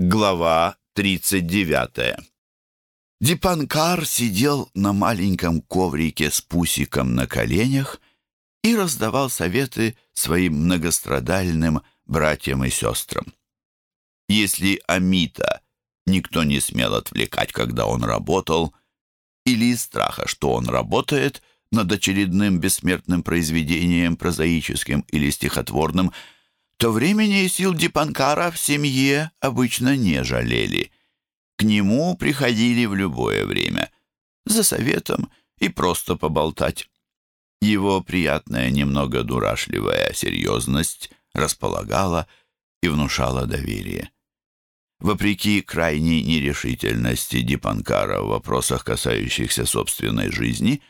Глава 39 Дипанкар сидел на маленьком коврике с пусиком на коленях и раздавал советы своим многострадальным братьям и сестрам. Если Амита никто не смел отвлекать, когда он работал, или из страха, что он работает над очередным бессмертным произведением, прозаическим или стихотворным, то времени и сил Дипанкара в семье обычно не жалели. К нему приходили в любое время, за советом и просто поболтать. Его приятная, немного дурашливая серьезность располагала и внушала доверие. Вопреки крайней нерешительности Дипанкара в вопросах, касающихся собственной жизни,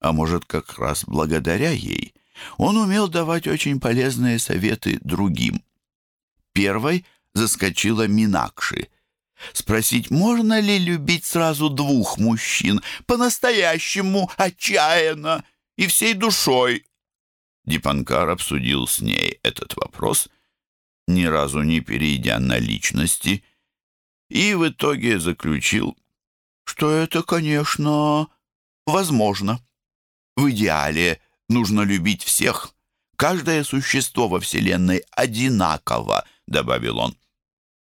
а может, как раз благодаря ей, он умел давать очень полезные советы другим. Первой заскочила Минакши. Спросить, можно ли любить сразу двух мужчин, по-настоящему, отчаянно и всей душой? Дипанкар обсудил с ней этот вопрос, ни разу не перейдя на личности, и в итоге заключил, что это, конечно, возможно. В идеале нужно любить всех. Каждое существо во Вселенной одинаково, добавил он.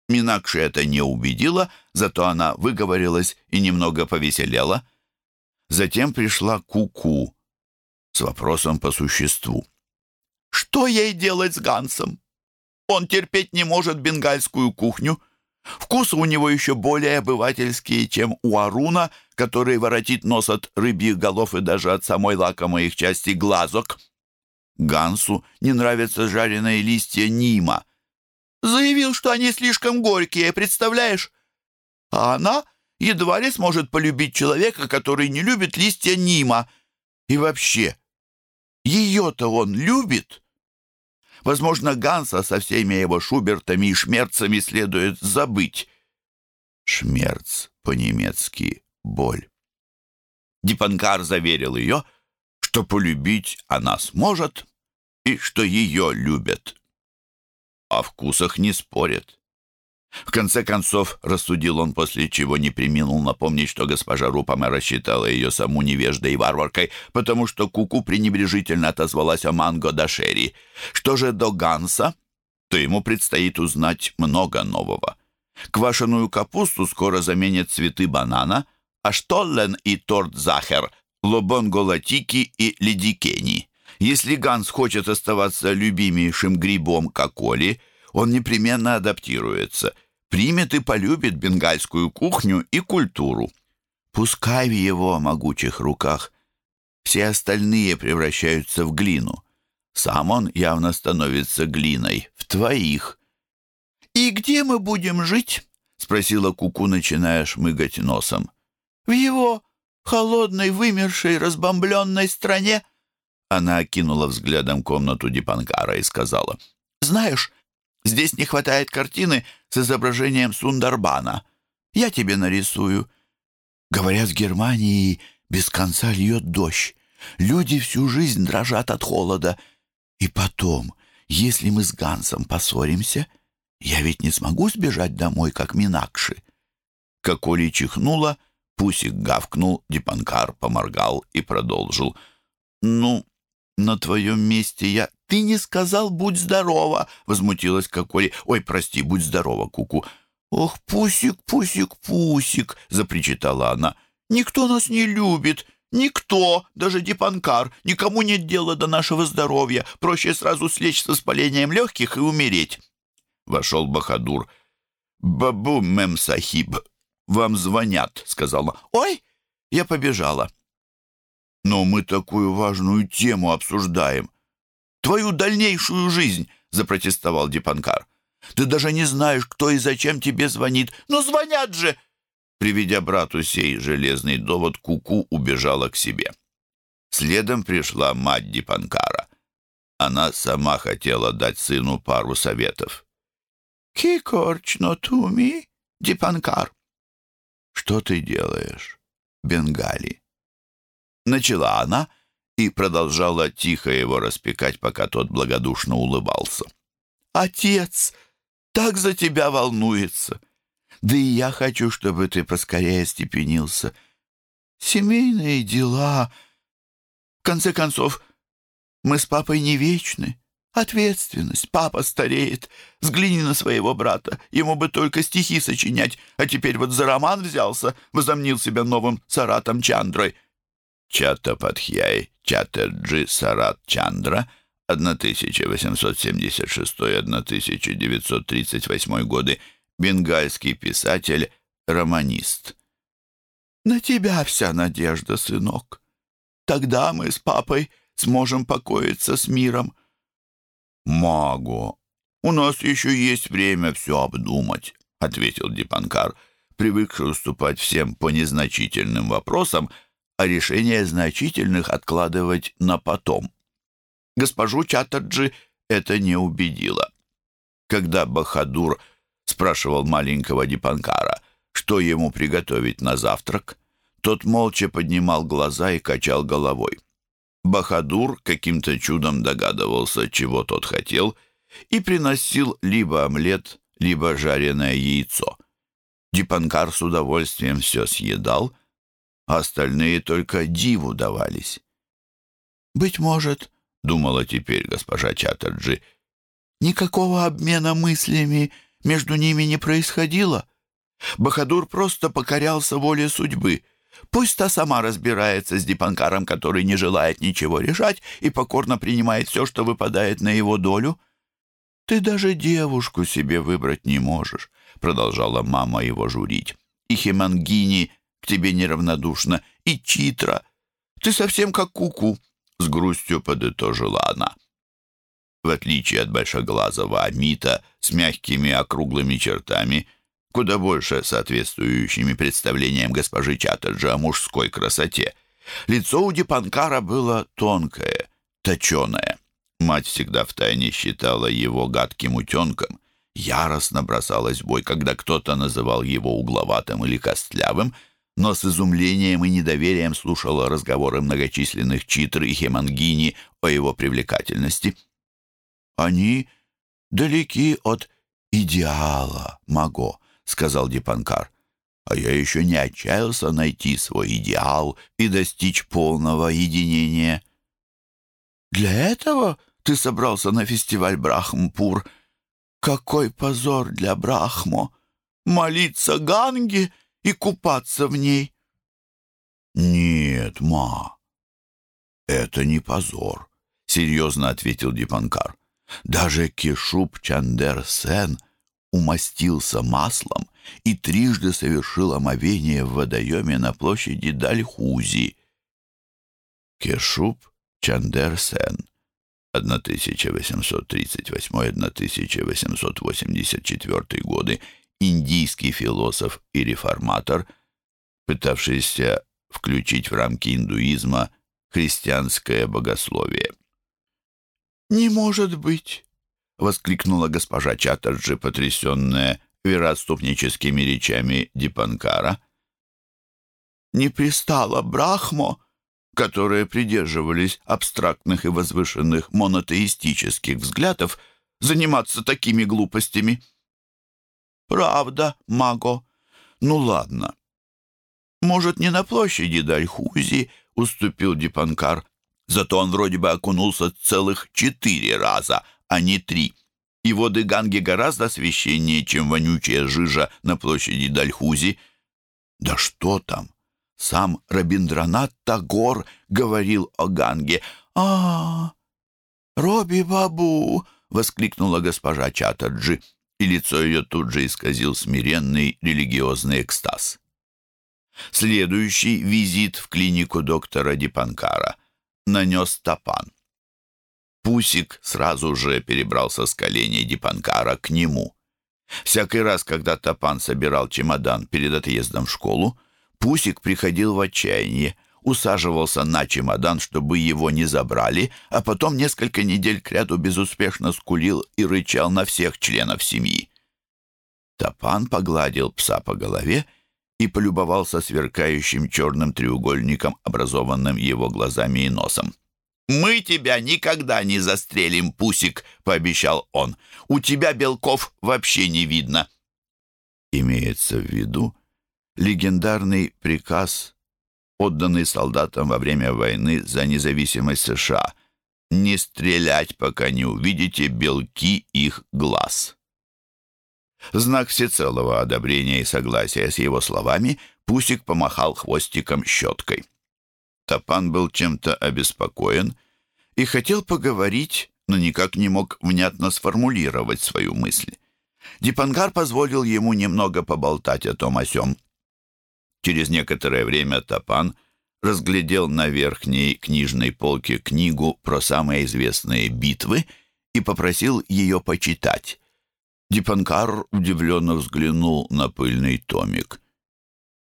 Минакши это не убедила, зато она выговорилась и немного повеселела. Затем пришла Куку -ку с вопросом по существу. «Что ей делать с Гансом? Он терпеть не может бенгальскую кухню. Вкусы у него еще более обывательские, чем у Аруна, который воротит нос от рыбьих голов и даже от самой лакомой их части глазок. Гансу не нравятся жареные листья нима. Заявил, что они слишком горькие, представляешь? А она едва ли сможет полюбить человека, который не любит листья нима. И вообще, ее-то он любит? Возможно, Ганса со всеми его Шубертами и Шмерцами следует забыть. Шмерц по-немецки «боль». Дипанкар заверил ее, что полюбить она сможет и что ее любят. О вкусах не спорят. В конце концов, рассудил он, после чего не приминул напомнить, что госпожа Рупама рассчитала ее саму невеждой и варваркой, потому что Куку пренебрежительно отозвалась о Манго Дашери. Что же до Ганса, то ему предстоит узнать много нового. Квашеную капусту скоро заменят цветы банана, а штоллен и торт Захер, лобонголатики и ледикени. Если Ганс хочет оставаться любимейшим грибом коколи, он непременно адаптируется, примет и полюбит бенгальскую кухню и культуру. Пускай в его могучих руках все остальные превращаются в глину. Сам он явно становится глиной в твоих. «И где мы будем жить?» — спросила Куку, начиная шмыгать носом. «В его холодной, вымершей, разбомбленной стране?» Она окинула взглядом комнату Дипанкара и сказала, «Знаешь, Здесь не хватает картины с изображением Сундарбана. Я тебе нарисую. Говорят, в Германии без конца льет дождь. Люди всю жизнь дрожат от холода. И потом, если мы с Гансом поссоримся, я ведь не смогу сбежать домой, как Минакши. Как Оли чихнула, Пусик гавкнул, Дипанкар поморгал и продолжил. «Ну, на твоем месте я «Ты не сказал «будь здорова», — возмутилась Коколи. «Ой, прости, будь здорова, Куку». «Ох, Пусик, Пусик, Пусик», — запричитала она. «Никто нас не любит, никто, даже Дипанкар, никому нет дела до нашего здоровья. Проще сразу слечь с воспалением легких и умереть». Вошел Бахадур. «Бабу, мем сахиб, вам звонят», — сказала. «Ой!» Я побежала. «Но мы такую важную тему обсуждаем твою дальнейшую жизнь!» — запротестовал Дипанкар. «Ты даже не знаешь, кто и зачем тебе звонит. Ну, звонят же!» Приведя брату сей железный довод, Куку -ку убежала к себе. Следом пришла мать Дипанкара. Она сама хотела дать сыну пару советов. «Кикорчно туми, Дипанкар». «Что ты делаешь, Бенгали?» Начала она, — и продолжала тихо его распекать, пока тот благодушно улыбался. «Отец, так за тебя волнуется. Да и я хочу, чтобы ты поскорее степенился. Семейные дела... В конце концов, мы с папой не вечны. Ответственность. Папа стареет. Взгляни на своего брата. Ему бы только стихи сочинять, а теперь вот за роман взялся, возомнил себя новым Саратом Чандрой. Чаттападхьяй Чаттерджи Сарат Чандра 1876-1938 годы, бенгальский писатель, романист. «На тебя вся надежда, сынок. Тогда мы с папой сможем покоиться с миром». «Маго, у нас еще есть время все обдумать», — ответил Дипанкар, привыкший уступать всем по незначительным вопросам, а решение значительных откладывать на потом. Госпожу Чаттерджи это не убедило. Когда Бахадур спрашивал маленького Дипанкара, что ему приготовить на завтрак, тот молча поднимал глаза и качал головой. Бахадур каким-то чудом догадывался, чего тот хотел, и приносил либо омлет, либо жареное яйцо. Дипанкар с удовольствием все съедал, а остальные только диву давались. «Быть может, — думала теперь госпожа Чаттерджи, — никакого обмена мыслями между ними не происходило. Бахадур просто покорялся воле судьбы — Пусть та сама разбирается с Дипанкаром, который не желает ничего решать и покорно принимает все, что выпадает на его долю. «Ты даже девушку себе выбрать не можешь», — продолжала мама его журить. «И Хемангини к тебе неравнодушна, и Читра. Ты совсем как куку», -ку, — с грустью подытожила она. В отличие от большоглазого Амита с мягкими округлыми чертами — куда больше соответствующими представлениям госпожи Чаттерджи о мужской красоте. Лицо у Дипанкара было тонкое, точеное. Мать всегда втайне считала его гадким утенком, яростно бросалась в бой, когда кто-то называл его угловатым или костлявым, но с изумлением и недоверием слушала разговоры многочисленных читр и хемангини о его привлекательности. «Они далеки от идеала, Маго», сказал Дипанкар. «А я еще не отчаялся найти свой идеал и достичь полного единения». «Для этого ты собрался на фестиваль Брахмпур? Какой позор для Брахмо! Молиться Ганге и купаться в ней!» «Нет, ма, это не позор», — серьезно ответил Дипанкар. «Даже Кишуп Чандер Сен — умастился маслом и трижды совершил омовение в водоеме на площади Дальхузи. Кешуп Чандерсен 1838-1884 годы, индийский философ и реформатор, пытавшийся включить в рамки индуизма христианское богословие. «Не может быть!» Воскликнула госпожа Чаттерджи, потрясенная вероотступническими речами Дипанкара. «Не пристало Брахмо, которые придерживались абстрактных и возвышенных монотеистических взглядов, заниматься такими глупостями». «Правда, Маго? Ну ладно. Может, не на площади Дальхузи уступил Дипанкар, зато он вроде бы окунулся целых четыре раза, а не три. И воды Ганги гораздо священнее, чем вонючая жижа на площади Дальхузи. Да что там? Сам Рабиндранат Тагор говорил о Ганге. а, -а, -а Роби Бабу!» — воскликнула госпожа Чаттерджи, и лицо ее тут же исказил смиренный религиозный экстаз. Следующий визит в клинику доктора Дипанкара нанес Тапан. Пусик сразу же перебрался с коленей Дипанкара к нему. Всякий раз, когда Тапан собирал чемодан перед отъездом в школу, Пусик приходил в отчаяние, усаживался на чемодан, чтобы его не забрали, а потом несколько недель кряду безуспешно скулил и рычал на всех членов семьи. Тапан погладил пса по голове и полюбовался сверкающим черным треугольником, образованным его глазами и носом. «Мы тебя никогда не застрелим, Пусик», — пообещал он. «У тебя белков вообще не видно». Имеется в виду легендарный приказ, отданный солдатам во время войны за независимость США, не стрелять, пока не увидите белки их глаз. Знак всецелого одобрения и согласия с его словами Пусик помахал хвостиком щеткой. Топан был чем-то обеспокоен и хотел поговорить, но никак не мог внятно сформулировать свою мысль. Дипангар позволил ему немного поболтать о том о сём. Через некоторое время Топан разглядел на верхней книжной полке книгу про самые известные битвы и попросил ее почитать. Дипанкар удивленно взглянул на пыльный томик.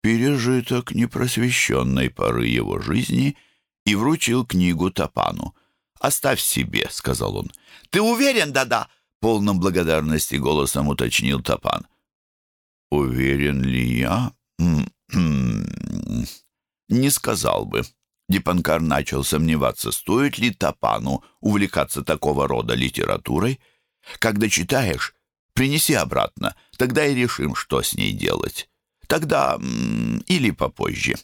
Пережиток непросвещенной поры его жизни и вручил книгу Топану. «Оставь себе», — сказал он. «Ты уверен, да-да?» — полном благодарности голосом уточнил Топан. «Уверен ли я?» «Не сказал бы». Дипанкар начал сомневаться, стоит ли Топану увлекаться такого рода литературой. «Когда читаешь, Принеси обратно, тогда и решим, что с ней делать. Тогда или попозже».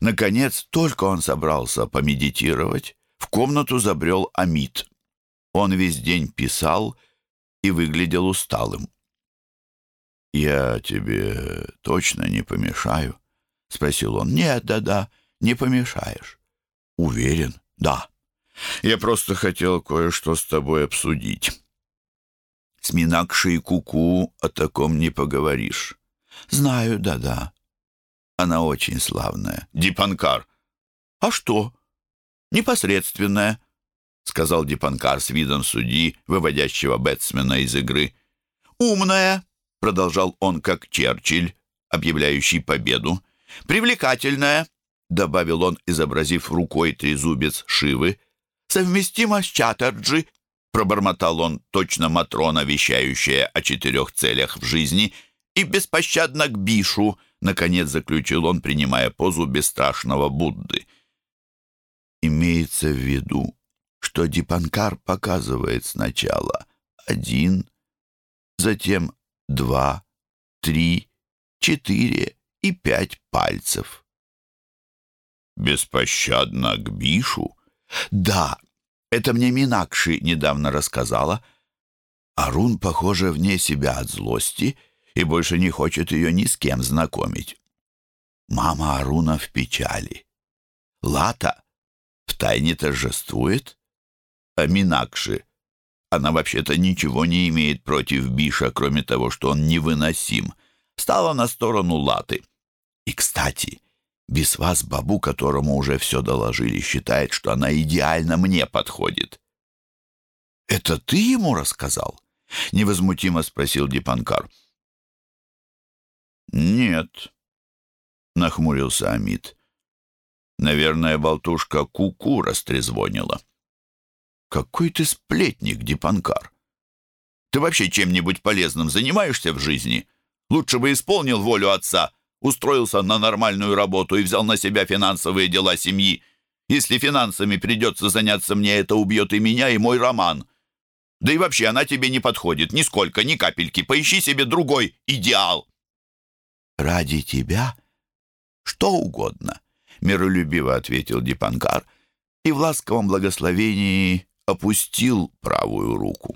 Наконец, только он собрался помедитировать, в комнату забрел Амит. Он весь день писал и выглядел усталым. «Я тебе точно не помешаю?» — спросил он. «Нет, да-да, не помешаешь». «Уверен?» «Да. Я просто хотел кое-что с тобой обсудить». С Минакшей Куку о таком не поговоришь. Знаю, да-да. Она очень славная. Дипанкар. А что? Непосредственная, сказал Дипанкар с видом судьи, выводящего бэтсмена из игры. Умная, продолжал он как Черчилль, объявляющий победу. Привлекательная, добавил он, изобразив рукой трезубец Шивы. Совместима с Чаттерджи Пробормотал он, точно Матрона, вещающая о четырех целях в жизни, и беспощадно к Бишу, наконец заключил он, принимая позу бесстрашного Будды. Имеется в виду, что Дипанкар показывает сначала один, затем два, три, четыре и пять пальцев. «Беспощадно к Бишу?» «Да, это мне Минакши недавно рассказала. Арун, похоже, вне себя от злости и больше не хочет ее ни с кем знакомить. Мама Аруна в печали. Лата втайне торжествует, а Минакши, она вообще-то ничего не имеет против Биша, кроме того, что он невыносим, стала на сторону Латы. И, кстати, без вас Бабу, которому уже все доложили, считает, что она идеально мне подходит. «Это ты ему рассказал?» — невозмутимо спросил Дипанкар. «Нет», — нахмурился Амид. «Наверное, болтушка Куку -ку растрезвонила». «Какой ты сплетник, Дипанкар! Ты вообще чем-нибудь полезным занимаешься в жизни? Лучше бы исполнил волю отца» устроился на нормальную работу и взял на себя финансовые дела семьи. Если финансами придется заняться мне, это убьет и меня, и мой роман. Да и вообще она тебе не подходит, нисколько, ни капельки. Поищи себе другой идеал. Ради тебя что угодно, миролюбиво ответил Дипанкар и в ласковом благословении опустил правую руку.